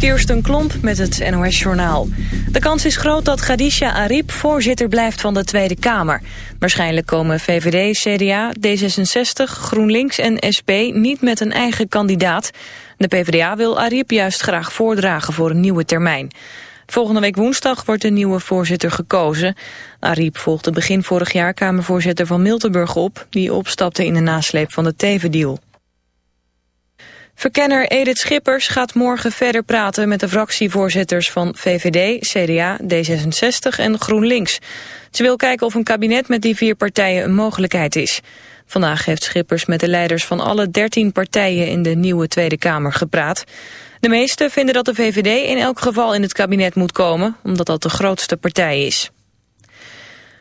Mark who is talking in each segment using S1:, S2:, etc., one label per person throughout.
S1: Kirsten Klomp met het NOS-journaal. De kans is groot dat Khadija Ariep voorzitter blijft van de Tweede Kamer. Waarschijnlijk komen VVD, CDA, D66, GroenLinks en SP niet met een eigen kandidaat. De PvdA wil Ariep juist graag voordragen voor een nieuwe termijn. Volgende week woensdag wordt de nieuwe voorzitter gekozen. Ariep volgde begin vorig jaar Kamervoorzitter van Miltenburg op... die opstapte in de nasleep van de Teven-deal. Verkenner Edith Schippers gaat morgen verder praten met de fractievoorzitters van VVD, CDA, D66 en GroenLinks. Ze wil kijken of een kabinet met die vier partijen een mogelijkheid is. Vandaag heeft Schippers met de leiders van alle dertien partijen in de nieuwe Tweede Kamer gepraat. De meesten vinden dat de VVD in elk geval in het kabinet moet komen, omdat dat de grootste partij is.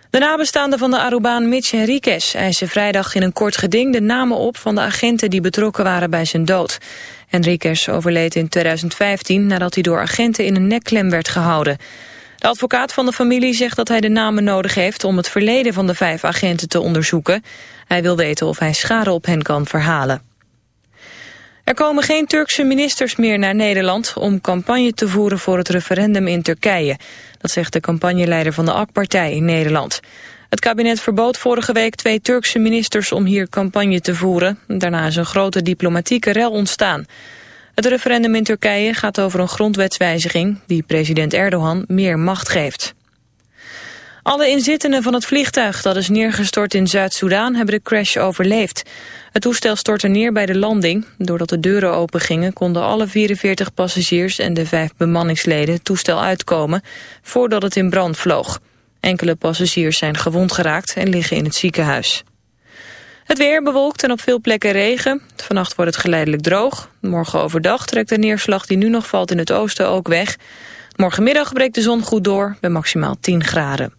S1: De nabestaanden van de Arubaan Mitch Henriquez eisen vrijdag in een kort geding de namen op van de agenten die betrokken waren bij zijn dood. Henriquez overleed in 2015 nadat hij door agenten in een nekklem werd gehouden. De advocaat van de familie zegt dat hij de namen nodig heeft om het verleden van de vijf agenten te onderzoeken. Hij wil weten of hij schade op hen kan verhalen. Er komen geen Turkse ministers meer naar Nederland om campagne te voeren voor het referendum in Turkije. Dat zegt de campagneleider van de AK-partij in Nederland. Het kabinet verbood vorige week twee Turkse ministers om hier campagne te voeren. Daarna is een grote diplomatieke rel ontstaan. Het referendum in Turkije gaat over een grondwetswijziging die president Erdogan meer macht geeft. Alle inzittenden van het vliegtuig dat is neergestort in Zuid-Soedan hebben de crash overleefd. Het toestel stortte neer bij de landing. Doordat de deuren open gingen konden alle 44 passagiers en de vijf bemanningsleden het toestel uitkomen voordat het in brand vloog. Enkele passagiers zijn gewond geraakt en liggen in het ziekenhuis. Het weer bewolkt en op veel plekken regen. Vannacht wordt het geleidelijk droog. Morgen overdag trekt de neerslag die nu nog valt in het oosten ook weg. Morgenmiddag breekt de zon goed door bij maximaal 10 graden.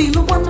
S2: be the one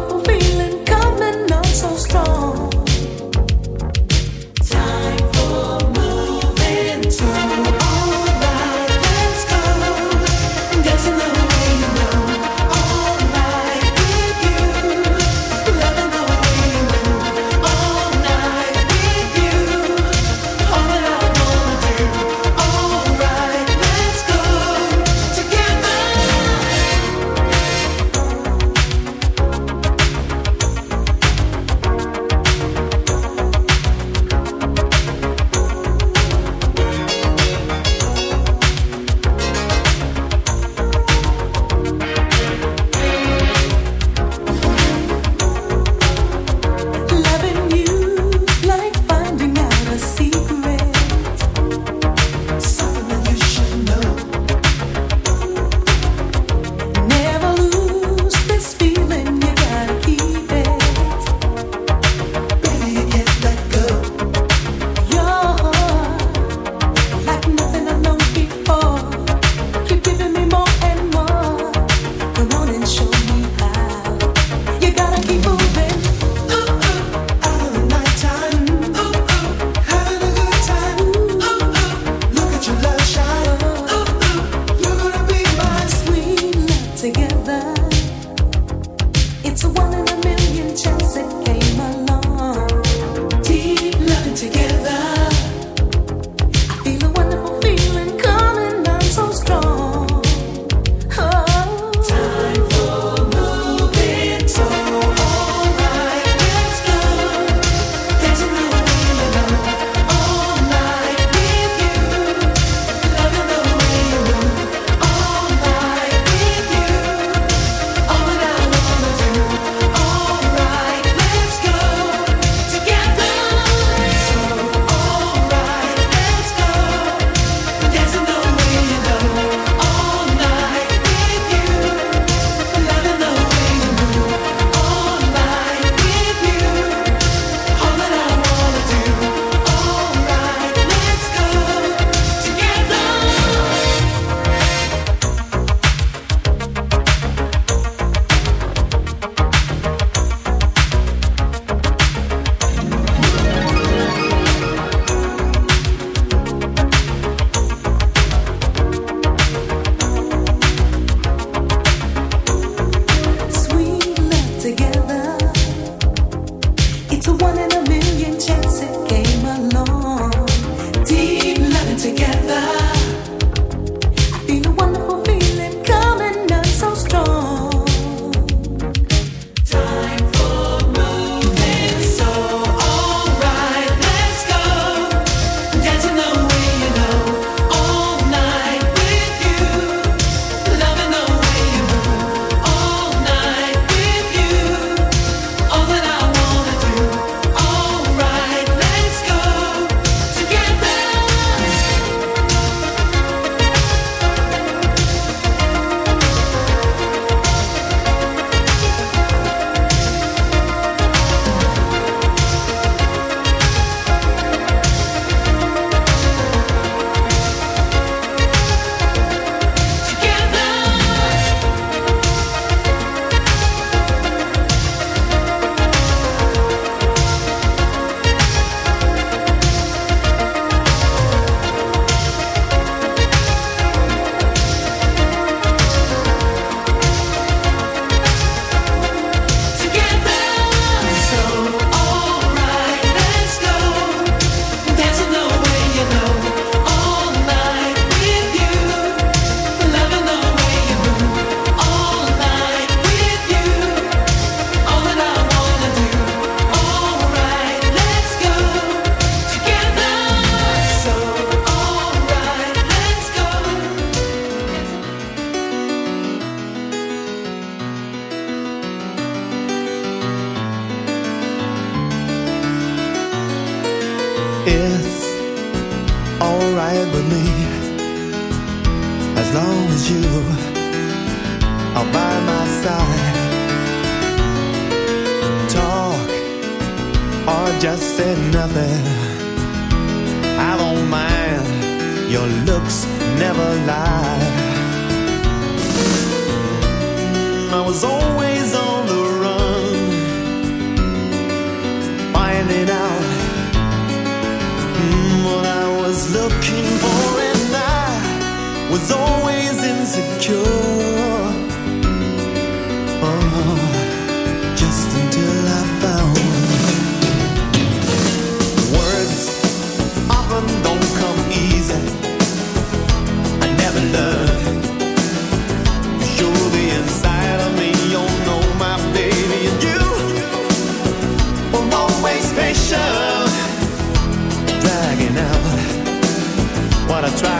S2: try.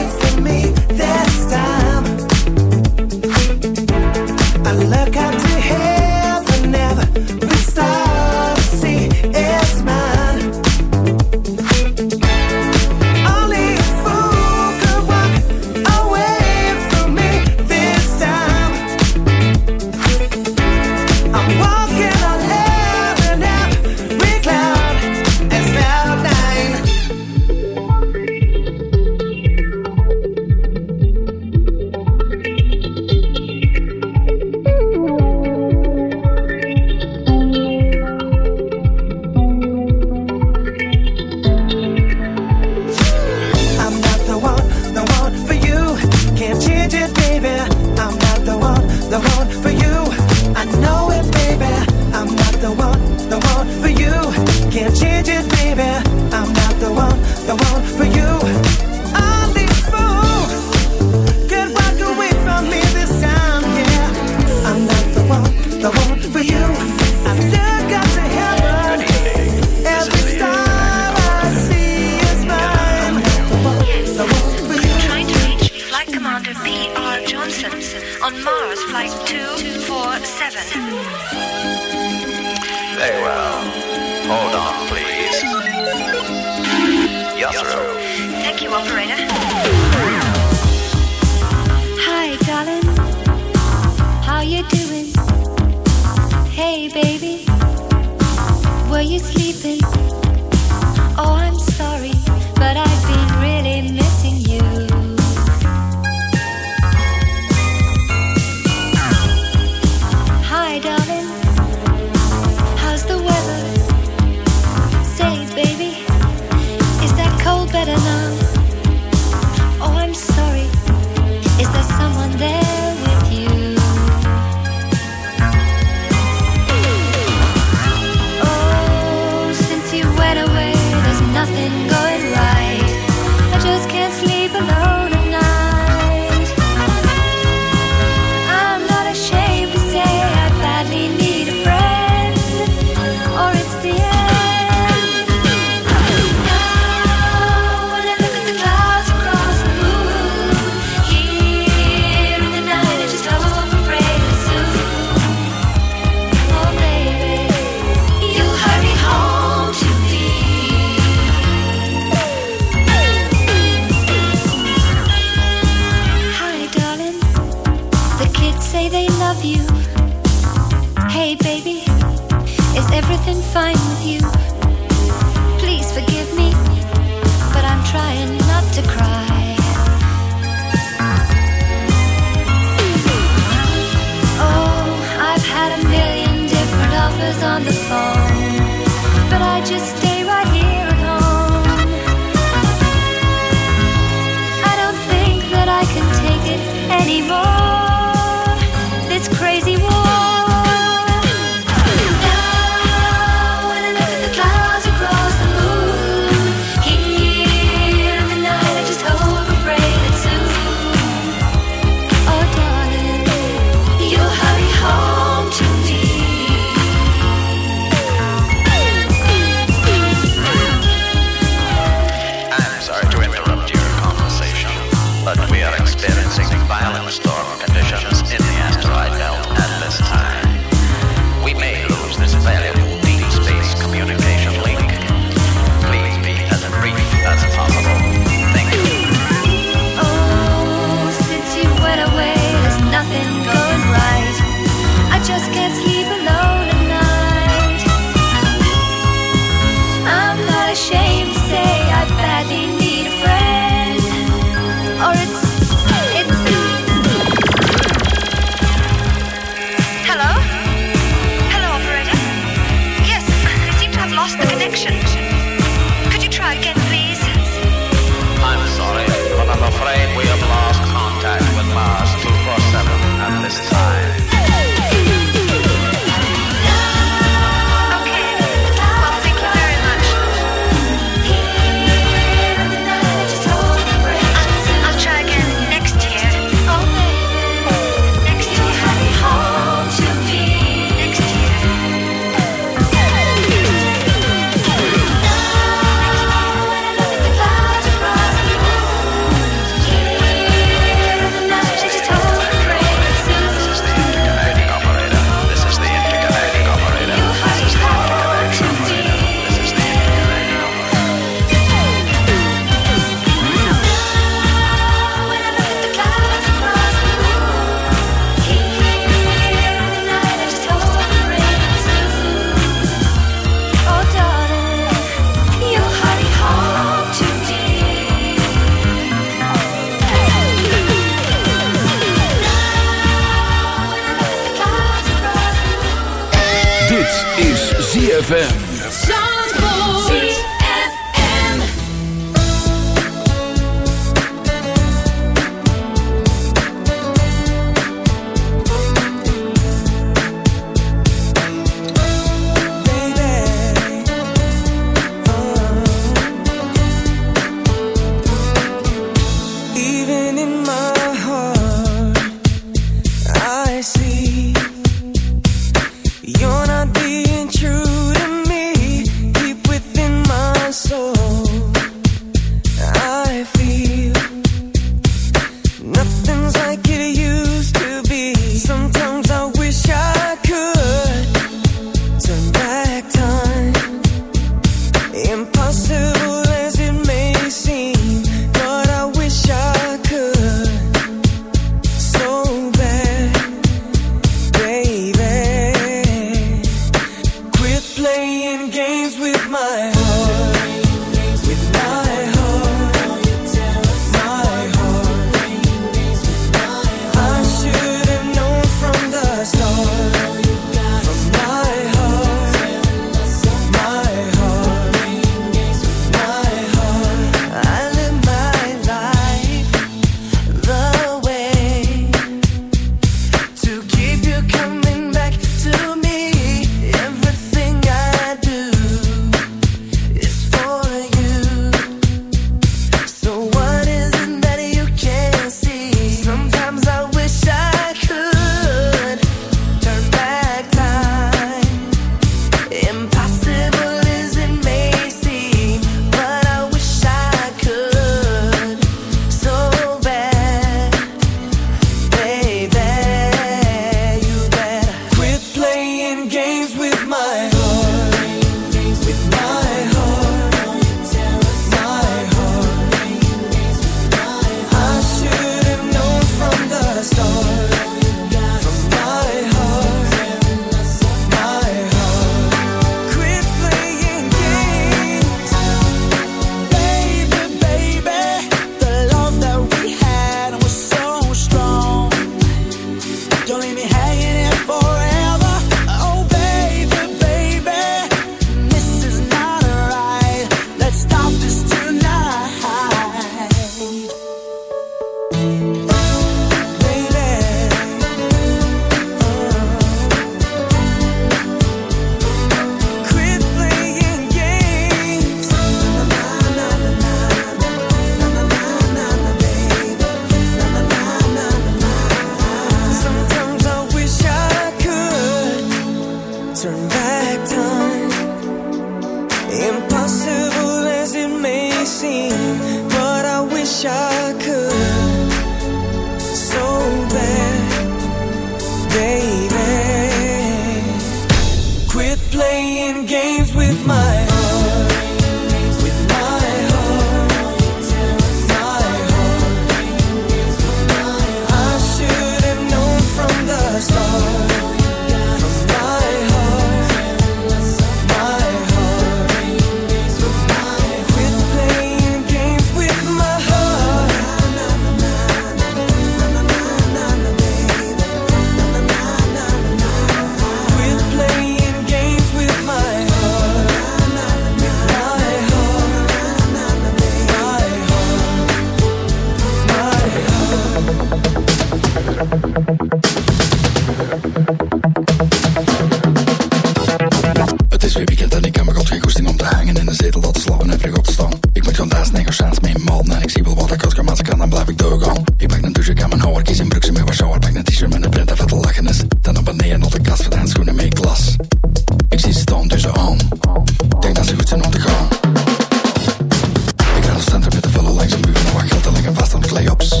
S2: Jobs.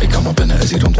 S2: Ik
S3: kom maar binnen, is hier rond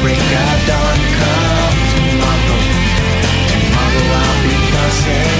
S4: break of dawn, come tomorrow. Tomorrow I'll be dancing.